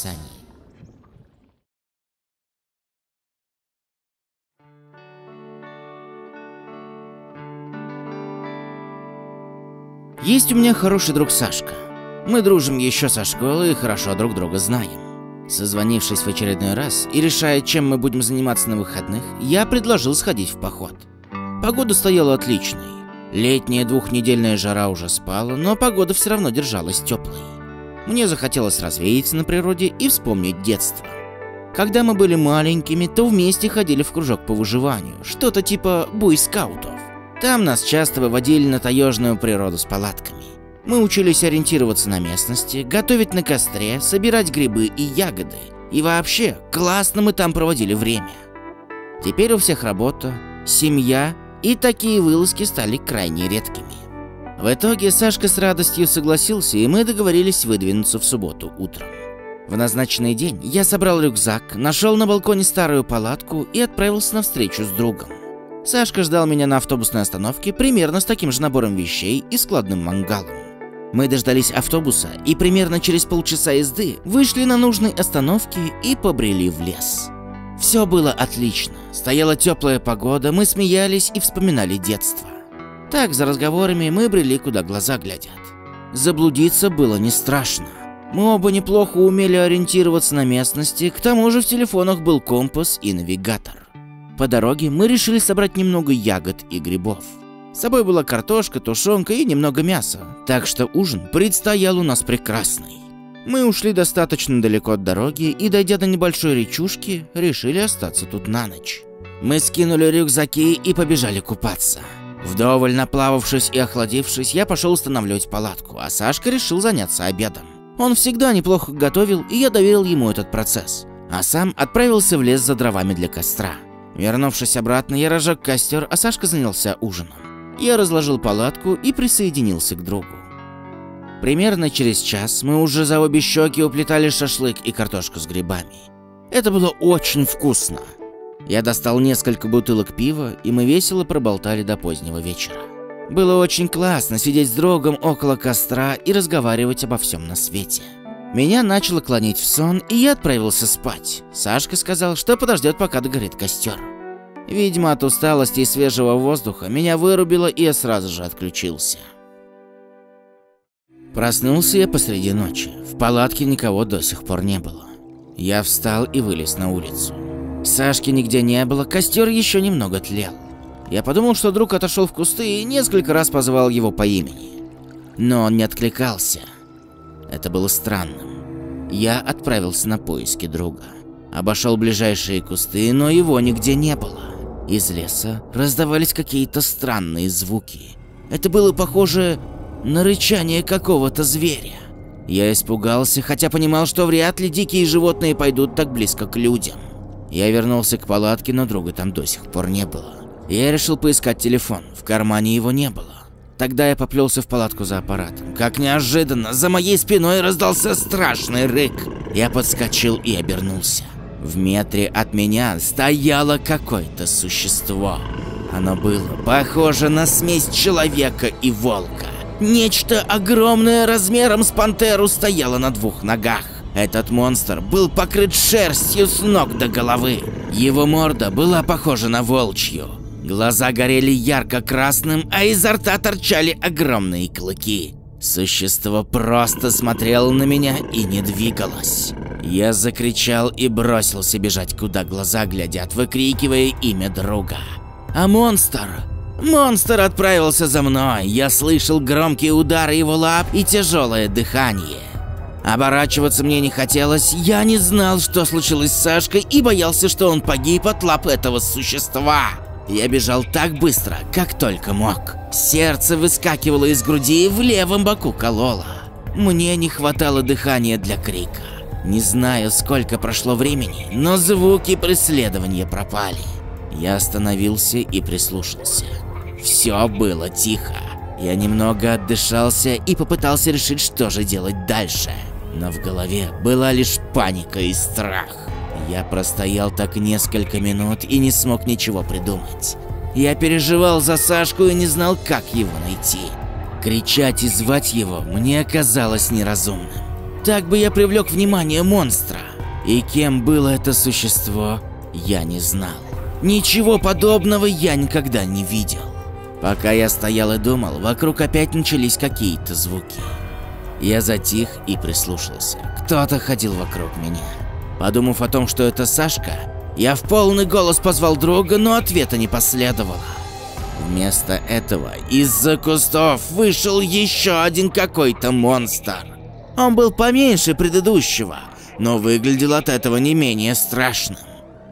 описании. Есть у меня хороший друг Сашка. Мы дружим еще со школы и хорошо друг друга знаем. Созвонившись в очередной раз и решая, чем мы будем заниматься на выходных, я предложил сходить в поход. Погода стояла отличной. Летняя двухнедельная жара уже спала, но погода все равно держалась теплой. Мне захотелось развеяться на природе и вспомнить детство. Когда мы были маленькими, то вместе ходили в кружок по выживанию, что-то типа буйскаутов. Там нас часто выводили на таежную природу с палатками. Мы учились ориентироваться на местности, готовить на костре, собирать грибы и ягоды. И вообще, классно мы там проводили время. Теперь у всех работа, семья, и такие вылазки стали крайне редкими. В итоге Сашка с радостью согласился, и мы договорились выдвинуться в субботу утром. В назначенный день я собрал рюкзак, нашел на балконе старую палатку и отправился на встречу с другом. Сашка ждал меня на автобусной остановке примерно с таким же набором вещей и складным мангалом. Мы дождались автобуса и примерно через полчаса езды вышли на нужной остановке и побрели в лес. Все было отлично. Стояла теплая погода, мы смеялись и вспоминали детство. Так, за разговорами мы брели, куда глаза глядят. Заблудиться было не страшно. Мы оба неплохо умели ориентироваться на местности, к тому же в телефонах был компас и навигатор. По дороге мы решили собрать немного ягод и грибов. С собой была картошка, тушенка и немного мяса, так что ужин предстоял у нас прекрасный. Мы ушли достаточно далеко от дороги и, дойдя до небольшой речушки, решили остаться тут на ночь. Мы скинули рюкзаки и побежали купаться. Вдоволь наплававшись и охладившись, я пошел устанавливать палатку, а Сашка решил заняться обедом. Он всегда неплохо готовил, и я доверил ему этот процесс. А сам отправился в лес за дровами для костра. Вернувшись обратно, я разжег костер, а Сашка занялся ужином. Я разложил палатку и присоединился к другу. Примерно через час мы уже за обе щеки уплетали шашлык и картошку с грибами. Это было очень вкусно. Я достал несколько бутылок пива, и мы весело проболтали до позднего вечера. Было очень классно сидеть с другом около костра и разговаривать обо всем на свете. Меня начало клонить в сон, и я отправился спать. Сашка сказал, что подождет, пока догорит костер. Видимо, от усталости и свежего воздуха меня вырубило, и я сразу же отключился. Проснулся я посреди ночи. В палатке никого до сих пор не было. Я встал и вылез на улицу. Сашки нигде не было, костер еще немного тлел. Я подумал, что друг отошел в кусты и несколько раз позвал его по имени. Но он не откликался. Это было странным. Я отправился на поиски друга. Обошел ближайшие кусты, но его нигде не было. Из леса раздавались какие-то странные звуки. Это было похоже на рычание какого-то зверя. Я испугался, хотя понимал, что вряд ли дикие животные пойдут так близко к людям. Я вернулся к палатке, но друга там до сих пор не было. Я решил поискать телефон, в кармане его не было. Тогда я поплелся в палатку за аппаратом. Как неожиданно, за моей спиной раздался страшный рык. Я подскочил и обернулся. В метре от меня стояло какое-то существо. Оно было похоже на смесь человека и волка. Нечто огромное размером с пантеру стояло на двух ногах. Этот монстр был покрыт шерстью с ног до головы. Его морда была похожа на волчью. Глаза горели ярко-красным, а изо рта торчали огромные клыки. Существо просто смотрело на меня и не двигалось. Я закричал и бросился бежать, куда глаза глядят, выкрикивая имя друга. А монстр Монстр отправился за мной. Я слышал громкие удары его лап и тяжелое дыхание. Оборачиваться мне не хотелось, я не знал, что случилось с Сашкой и боялся, что он погиб от лап этого существа. Я бежал так быстро, как только мог. Сердце выскакивало из груди и в левом боку кололо. Мне не хватало дыхания для крика. Не знаю, сколько прошло времени, но звуки преследования пропали. Я остановился и прислушался. Все было тихо. Я немного отдышался и попытался решить, что же делать дальше. Но в голове была лишь паника и страх. Я простоял так несколько минут и не смог ничего придумать. Я переживал за Сашку и не знал, как его найти. Кричать и звать его мне казалось неразумным. Так бы я привлек внимание монстра. И кем было это существо, я не знал. Ничего подобного я никогда не видел. Пока я стоял и думал, вокруг опять начались какие-то звуки. Я затих и прислушался. Кто-то ходил вокруг меня. Подумав о том, что это Сашка, я в полный голос позвал друга, но ответа не последовало. Вместо этого из-за кустов вышел еще один какой-то монстр. Он был поменьше предыдущего, но выглядел от этого не менее страшным.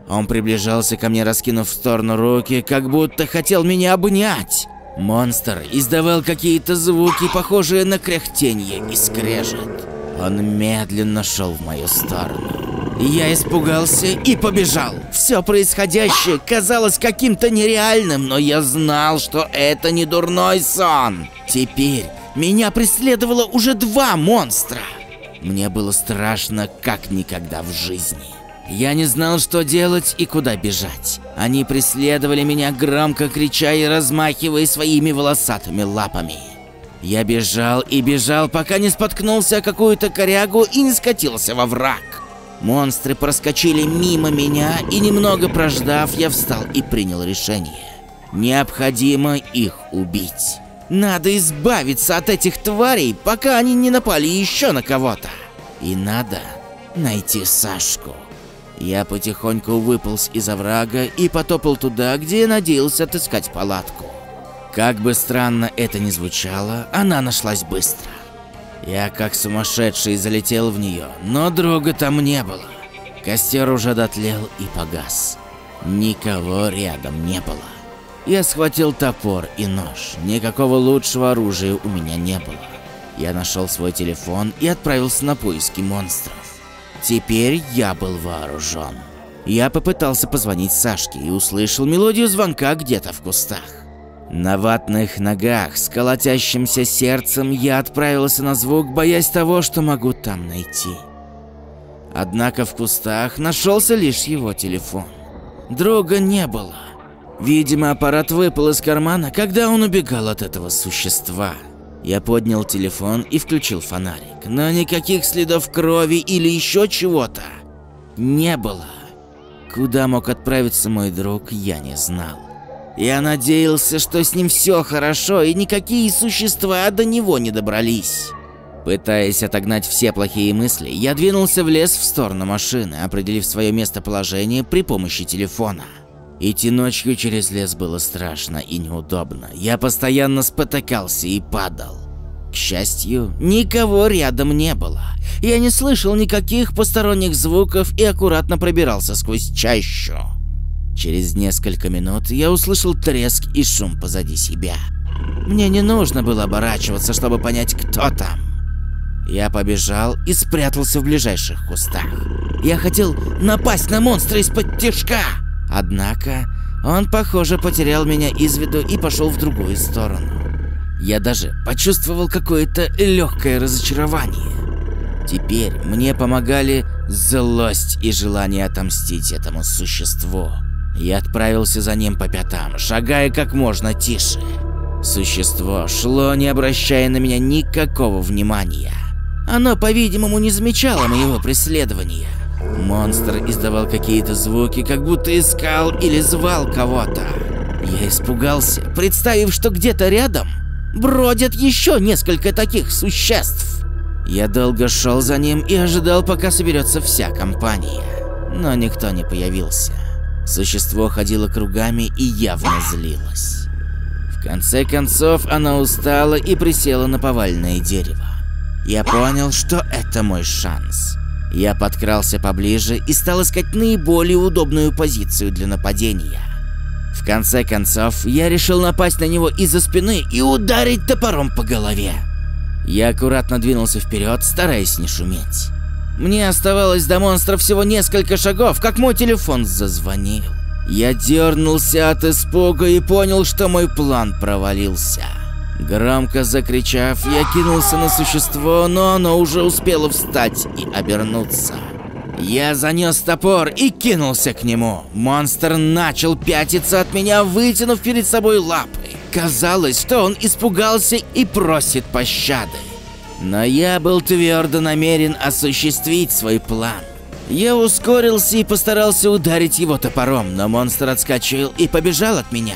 Он приближался ко мне, раскинув в сторону руки, как будто хотел меня обнять. Монстр издавал какие-то звуки, похожие на кряхтенье и скрежет. Он медленно шел в мою сторону. Я испугался и побежал. Все происходящее казалось каким-то нереальным, но я знал, что это не дурной сон. Теперь меня преследовало уже два монстра. Мне было страшно, как никогда в жизни. Я не знал, что делать и куда бежать. Они преследовали меня, громко крича и размахивая своими волосатыми лапами. Я бежал и бежал, пока не споткнулся о какую-то корягу и не скатился во враг. Монстры проскочили мимо меня, и немного прождав, я встал и принял решение. Необходимо их убить. Надо избавиться от этих тварей, пока они не напали еще на кого-то. И надо найти Сашку. Я потихоньку выполз из оврага и потопал туда, где надеялся отыскать палатку. Как бы странно это ни звучало, она нашлась быстро. Я как сумасшедший залетел в нее, но друга там не было. Костер уже дотлел и погас. Никого рядом не было. Я схватил топор и нож. Никакого лучшего оружия у меня не было. Я нашел свой телефон и отправился на поиски монстров. Теперь я был вооружен. Я попытался позвонить Сашке и услышал мелодию звонка где-то в кустах. На ватных ногах, с колотящимся сердцем, я отправился на звук, боясь того, что могу там найти. Однако в кустах нашелся лишь его телефон. Друга не было. Видимо, аппарат выпал из кармана, когда он убегал от этого существа. Я поднял телефон и включил фонарик, но никаких следов крови или еще чего-то не было. Куда мог отправиться мой друг, я не знал. Я надеялся, что с ним все хорошо и никакие существа до него не добрались. Пытаясь отогнать все плохие мысли, я двинулся в лес в сторону машины, определив свое местоположение при помощи телефона. Идти ночью через лес было страшно и неудобно. Я постоянно спотыкался и падал. К счастью, никого рядом не было. Я не слышал никаких посторонних звуков и аккуратно пробирался сквозь чащу. Через несколько минут я услышал треск и шум позади себя. Мне не нужно было оборачиваться, чтобы понять, кто там. Я побежал и спрятался в ближайших кустах. Я хотел напасть на монстра из-под тяжка. Однако он, похоже, потерял меня из виду и пошел в другую сторону. Я даже почувствовал какое-то легкое разочарование. Теперь мне помогали злость и желание отомстить этому существу. Я отправился за ним по пятам, шагая как можно тише. Существо шло, не обращая на меня никакого внимания. Оно, по-видимому, не замечало моего преследования. Монстр издавал какие-то звуки, как будто искал или звал кого-то. Я испугался, представив, что где-то рядом бродят еще несколько таких существ. Я долго шел за ним и ожидал, пока соберется вся компания. Но никто не появился. Существо ходило кругами и явно злилось. В конце концов, она устала и присела на повальное дерево. Я понял, что это мой шанс. Я подкрался поближе и стал искать наиболее удобную позицию для нападения. В конце концов, я решил напасть на него из-за спины и ударить топором по голове. Я аккуратно двинулся вперед, стараясь не шуметь. Мне оставалось до монстра всего несколько шагов, как мой телефон зазвонил. Я дернулся от испуга и понял, что мой план провалился. Громко закричав, я кинулся на существо, но оно уже успело встать и обернуться. Я занес топор и кинулся к нему. Монстр начал пятиться от меня, вытянув перед собой лапы. Казалось, что он испугался и просит пощады. Но я был твердо намерен осуществить свой план. Я ускорился и постарался ударить его топором, но монстр отскочил и побежал от меня.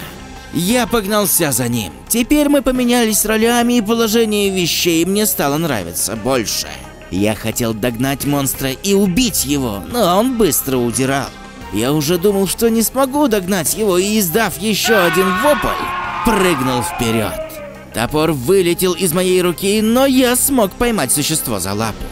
Я погнался за ним. Теперь мы поменялись ролями, и положение вещей мне стало нравиться больше. Я хотел догнать монстра и убить его, но он быстро удирал. Я уже думал, что не смогу догнать его, и издав еще один вопль, прыгнул вперед. Топор вылетел из моей руки, но я смог поймать существо за лапу.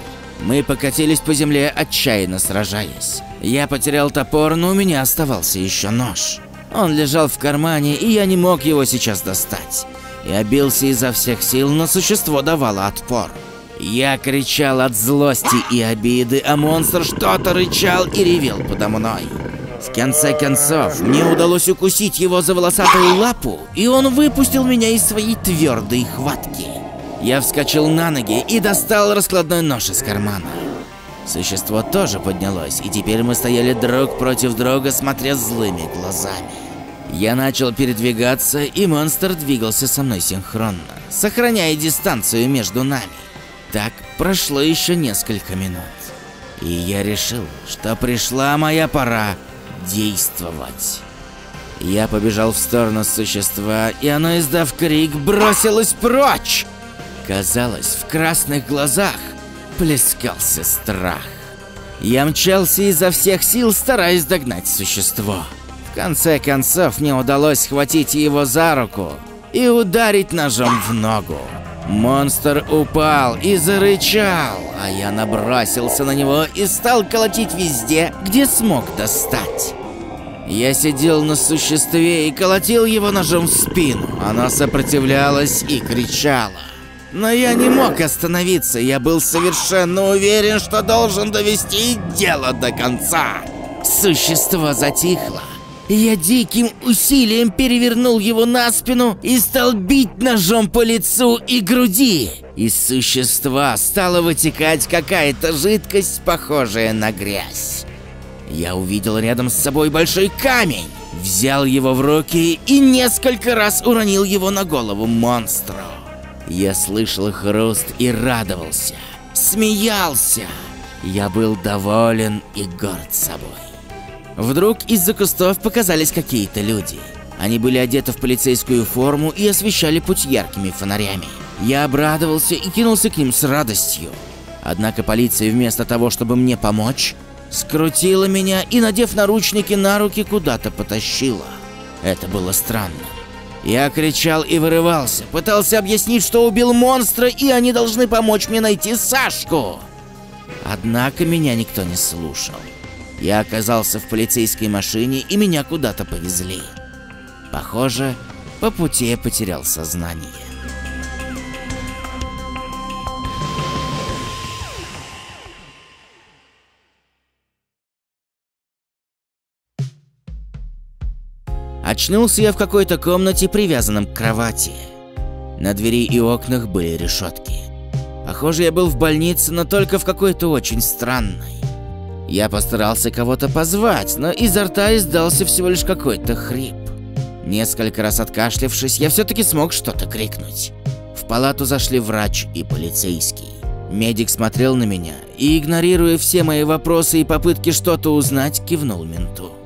Мы покатились по земле, отчаянно сражаясь. Я потерял топор, но у меня оставался еще нож. Он лежал в кармане, и я не мог его сейчас достать. Я бился изо всех сил, но существо давало отпор. Я кричал от злости и обиды, а монстр что-то рычал и ревел подо мной. В конце концов, мне удалось укусить его за волосатую лапу, и он выпустил меня из своей твердой хватки. Я вскочил на ноги и достал раскладной нож из кармана. Существо тоже поднялось, и теперь мы стояли друг против друга, смотря злыми глазами. Я начал передвигаться, и монстр двигался со мной синхронно, сохраняя дистанцию между нами. Так прошло еще несколько минут. И я решил, что пришла моя пора действовать. Я побежал в сторону существа, и оно, издав крик, бросилось прочь. Казалось, в красных глазах плескался страх. Я мчался изо всех сил, стараясь догнать существо. В конце концов, мне удалось схватить его за руку и ударить ножом в ногу. Монстр упал и зарычал, а я набросился на него и стал колотить везде, где смог достать. Я сидел на существе и колотил его ножом в спину. Оно сопротивлялось и кричало. Но я не мог остановиться, я был совершенно уверен, что должен довести дело до конца. Существо затихло. Я диким усилием перевернул его на спину и стал бить ножом по лицу и груди. Из существа стала вытекать какая-то жидкость, похожая на грязь. Я увидел рядом с собой большой камень, взял его в руки и несколько раз уронил его на голову монстру. Я слышал хруст и радовался, смеялся. Я был доволен и горд собой. Вдруг из-за кустов показались какие-то люди. Они были одеты в полицейскую форму и освещали путь яркими фонарями. Я обрадовался и кинулся к ним с радостью. Однако полиция вместо того, чтобы мне помочь, скрутила меня и, надев наручники на руки, куда-то потащила. Это было странно. Я кричал и вырывался, пытался объяснить, что убил монстра, и они должны помочь мне найти Сашку. Однако меня никто не слушал. Я оказался в полицейской машине, и меня куда-то повезли. Похоже, по пути я потерял сознание. Очнулся я в какой-то комнате, привязанном к кровати. На двери и окнах были решетки. Похоже, я был в больнице, но только в какой-то очень странной. Я постарался кого-то позвать, но изо рта издался всего лишь какой-то хрип. Несколько раз откашлявшись, я все-таки смог что-то крикнуть. В палату зашли врач и полицейский. Медик смотрел на меня и, игнорируя все мои вопросы и попытки что-то узнать, кивнул менту.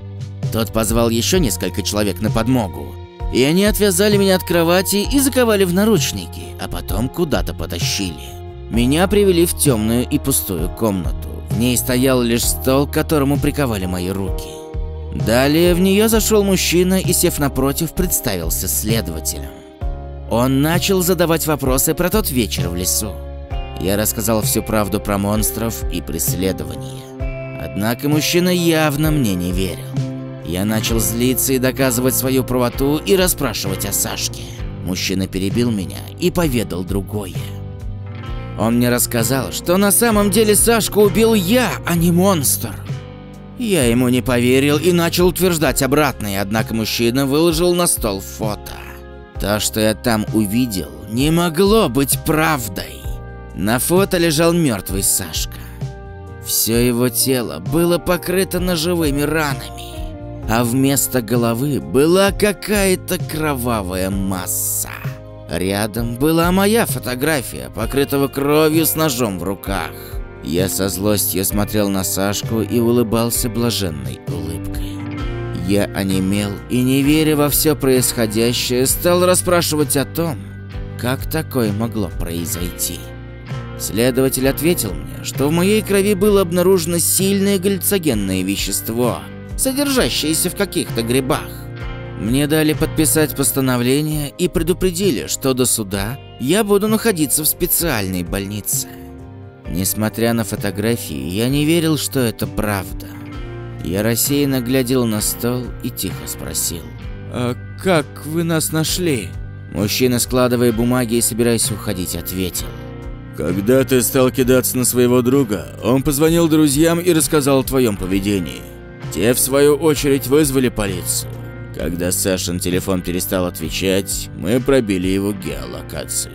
Тот позвал еще несколько человек на подмогу. И они отвязали меня от кровати и заковали в наручники, а потом куда-то потащили. Меня привели в темную и пустую комнату. В ней стоял лишь стол, к которому приковали мои руки. Далее в нее зашел мужчина и, сев напротив, представился следователем. Он начал задавать вопросы про тот вечер в лесу. Я рассказал всю правду про монстров и преследование. Однако мужчина явно мне не верил. Я начал злиться и доказывать свою правоту и расспрашивать о Сашке. Мужчина перебил меня и поведал другое. Он мне рассказал, что на самом деле Сашку убил я, а не монстр. Я ему не поверил и начал утверждать обратное, однако мужчина выложил на стол фото. То, что я там увидел, не могло быть правдой. На фото лежал мертвый Сашка. Все его тело было покрыто ножевыми ранами. А вместо головы была какая-то кровавая масса. Рядом была моя фотография, покрытого кровью с ножом в руках. Я со злостью смотрел на Сашку и улыбался блаженной улыбкой. Я онемел и, не веря во все происходящее, стал расспрашивать о том, как такое могло произойти. Следователь ответил мне, что в моей крови было обнаружено сильное галлюцогенное вещество, содержащееся в каких-то грибах. Мне дали подписать постановление и предупредили, что до суда я буду находиться в специальной больнице. Несмотря на фотографии, я не верил, что это правда. Я рассеянно глядел на стол и тихо спросил. «А как вы нас нашли?» Мужчина, складывая бумаги и собираясь уходить, ответил. Когда ты стал кидаться на своего друга, он позвонил друзьям и рассказал о твоем поведении. Те, в свою очередь, вызвали полицию. Когда Сашин телефон перестал отвечать, мы пробили его геолокацию.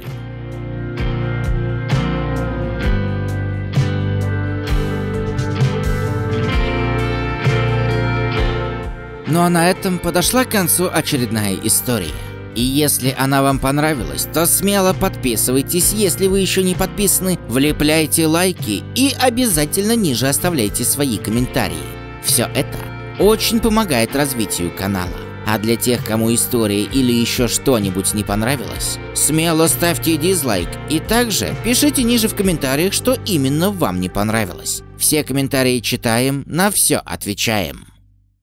Ну а на этом подошла к концу очередная история. И если она вам понравилась, то смело подписывайтесь, если вы еще не подписаны, влепляйте лайки и обязательно ниже оставляйте свои комментарии. Все это очень помогает развитию канала. А для тех, кому история или еще что-нибудь не понравилось, смело ставьте дизлайк и также пишите ниже в комментариях, что именно вам не понравилось. Все комментарии читаем, на все отвечаем.